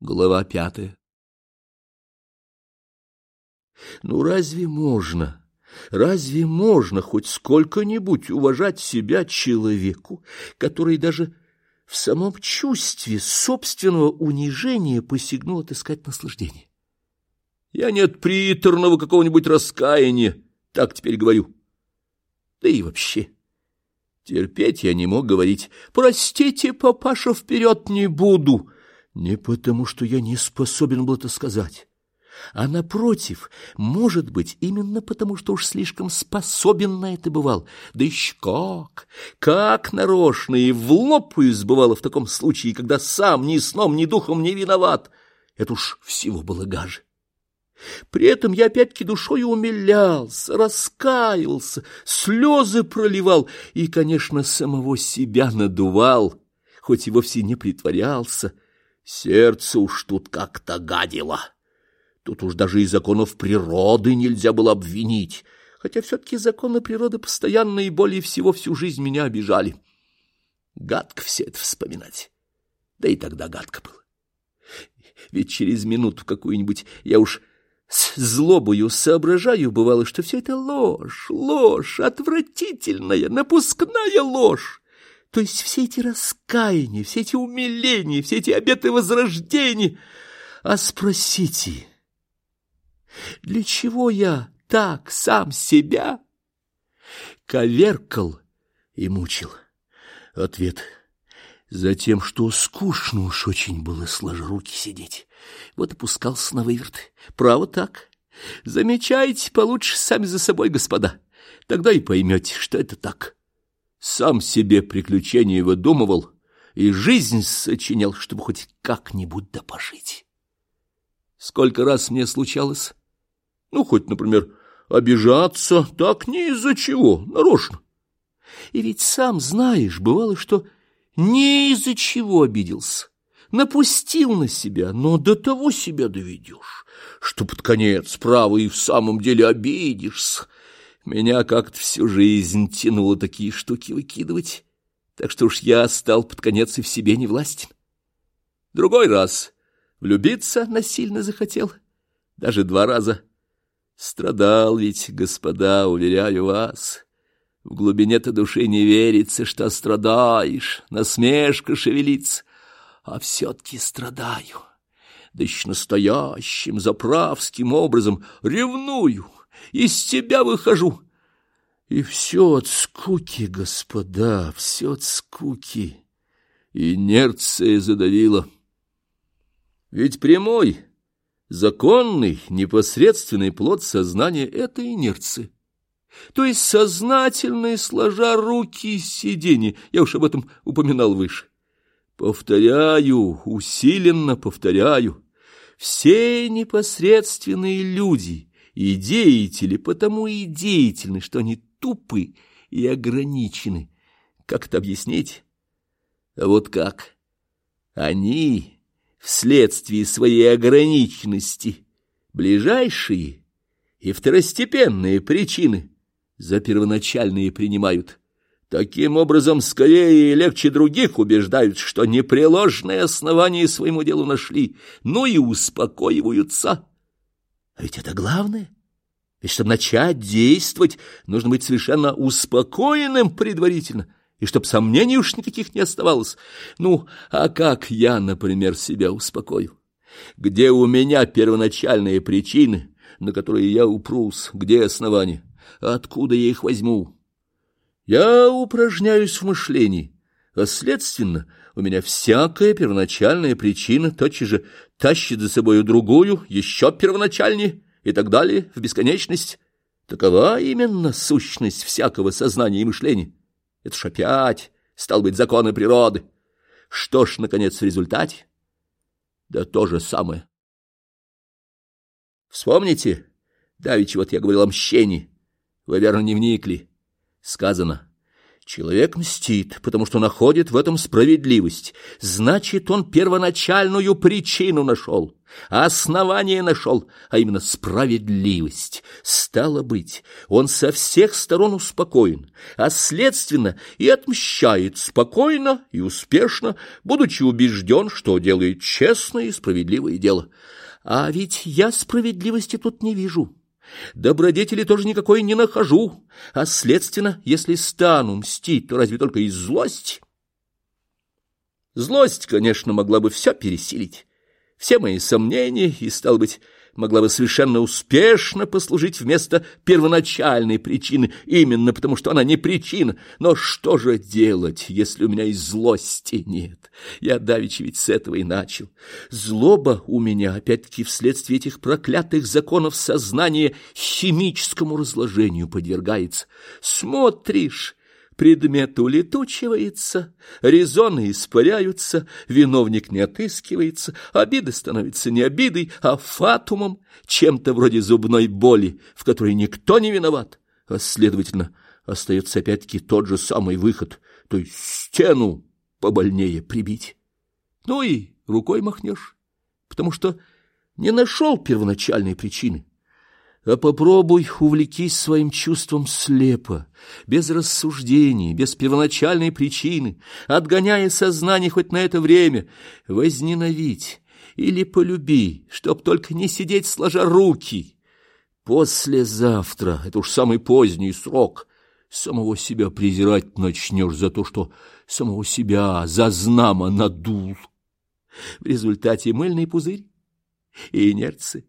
Глава пятая. Ну разве можно, разве можно хоть сколько-нибудь уважать себя человеку, который даже в самом чувстве собственного унижения посягнул отыскать наслаждение? Я нет приторного какого-нибудь раскаяния, так теперь говорю. Да и вообще... Терпеть я не мог говорить. «Простите, папаша, вперед не буду!» Не потому, что я не способен был это сказать, а, напротив, может быть, именно потому, что уж слишком способен на это бывал. Да еще как! Как нарочно и в лоб бывало в таком случае, когда сам ни сном, ни духом не виноват. Это уж всего было гаже. При этом я опять-таки душой умилялся, раскаивался, слезы проливал и, конечно, самого себя надувал, хоть и вовсе не притворялся, Сердце уж тут как-то гадило. Тут уж даже и законов природы нельзя было обвинить, хотя все-таки законы природы постоянно и более всего всю жизнь меня обижали. Гадко все это вспоминать. Да и тогда гадко было. Ведь через минуту какую-нибудь я уж с злобою соображаю, бывало, что все это ложь, ложь, отвратительная, напускная ложь. То есть все эти раскаяния, все эти умиления, все эти обеты возрождения. А спросите, для чего я так сам себя коверкал и мучил? Ответ — Затем, что скучно уж очень было сложа руки сидеть. Вот опускался на выверт. Право так. Замечайте получше сами за собой, господа. Тогда и поймете, что это так сам себе приключения выдумывал и жизнь сочинял, чтобы хоть как-нибудь да пожить. Сколько раз мне случалось, ну, хоть, например, обижаться, так не из-за чего, нарочно. И ведь сам знаешь, бывало, что не из-за чего обиделся, напустил на себя, но до того себя доведешь, что под конец, право, и в самом деле обидишься, меня как-то всю жизнь тянуло такие штуки выкидывать, так что уж я стал под конец и в себе не властен. Другой раз влюбиться насильно захотел, даже два раза. Страдал ведь, господа, уверяю вас. В глубине-то души не верится, что страдаешь, насмешка шевелится, а все-таки страдаю. Да еще настоящим, заправским образом ревную, из тебя выхожу. И все от скуки, господа, все от скуки. Инерция задавила. Ведь прямой, законный, непосредственный плод сознания — это инерция. То есть сознательное, сложа руки из сиденья. Я уж об этом упоминал выше. Повторяю, усиленно повторяю. Все непосредственные люди — и деятели потому и деятельны, что они тупы и ограничены. Как это объяснить? Вот как? Они, вследствие своей ограниченности, ближайшие и второстепенные причины за первоначальные принимают. Таким образом, скорее и легче других убеждают, что непреложное основание своему делу нашли, ну и успокоиваются. А ведь это главное. Ведь чтобы начать действовать, нужно быть совершенно успокоенным предварительно, и чтоб сомнений уж никаких не оставалось. Ну, а как я, например, себя успокою? Где у меня первоначальные причины, на которые я упрусь? Где основания? Откуда я их возьму? Я упражняюсь в мышлении, а следственно у меня всякая первоначальная причина тотчас же тащит за собою другую, еще первоначальнее, и так далее, в бесконечность. Такова именно сущность всякого сознания и мышления. Это ж опять, стал быть, законы природы. Что ж, наконец, в результате? Да то же самое. Вспомните, давеча вот я говорил о мщении. Вы, верно, не вникли. Сказано, Человек мстит, потому что находит в этом справедливость. Значит, он первоначальную причину нашел, основание нашел, а именно справедливость. Стало быть, он со всех сторон успокоен, а следственно и отмщает спокойно и успешно, будучи убежден, что делает честное и справедливое дело. А ведь я справедливости тут не вижу. Добродетели тоже никакой не нахожу, а, следственно, если стану мстить, то разве только из злости? Злость, конечно, могла бы все пересилить, все мои сомнения, и, стал быть, могла бы совершенно успешно послужить вместо первоначальной причины, именно потому что она не причина. Но что же делать, если у меня и злости нет? Я давеча ведь с этого и начал. Злоба у меня, опять-таки, вследствие этих проклятых законов сознания химическому разложению подвергается. Смотришь, предмет улетучивается, резоны испаряются, виновник не отыскивается, обида становится не обидой, а фатумом, чем-то вроде зубной боли, в которой никто не виноват, а, следовательно, остается опять-таки тот же самый выход, то есть стену побольнее прибить. Ну и рукой махнешь, потому что не нашел первоначальной причины. А попробуй увлекись своим чувством слепо, без рассуждений, без первоначальной причины, отгоняя сознание хоть на это время, возненавидь или полюби, чтоб только не сидеть сложа руки. Послезавтра, это уж самый поздний срок, самого себя презирать начнешь за то, что самого себя за знамо надул. В результате мыльный пузырь и инерция.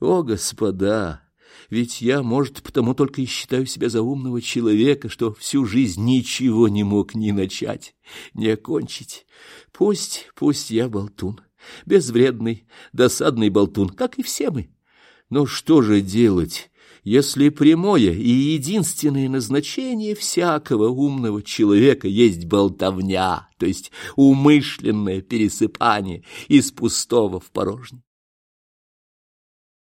О, господа! Ведь я, может, потому только и считаю себя за умного человека, что всю жизнь ничего не мог ни начать, ни окончить. Пусть, пусть я болтун, безвредный, досадный болтун, как и все мы. Но что же делать, если прямое и единственное назначение всякого умного человека есть болтовня, то есть умышленное пересыпание из пустого в порожнее?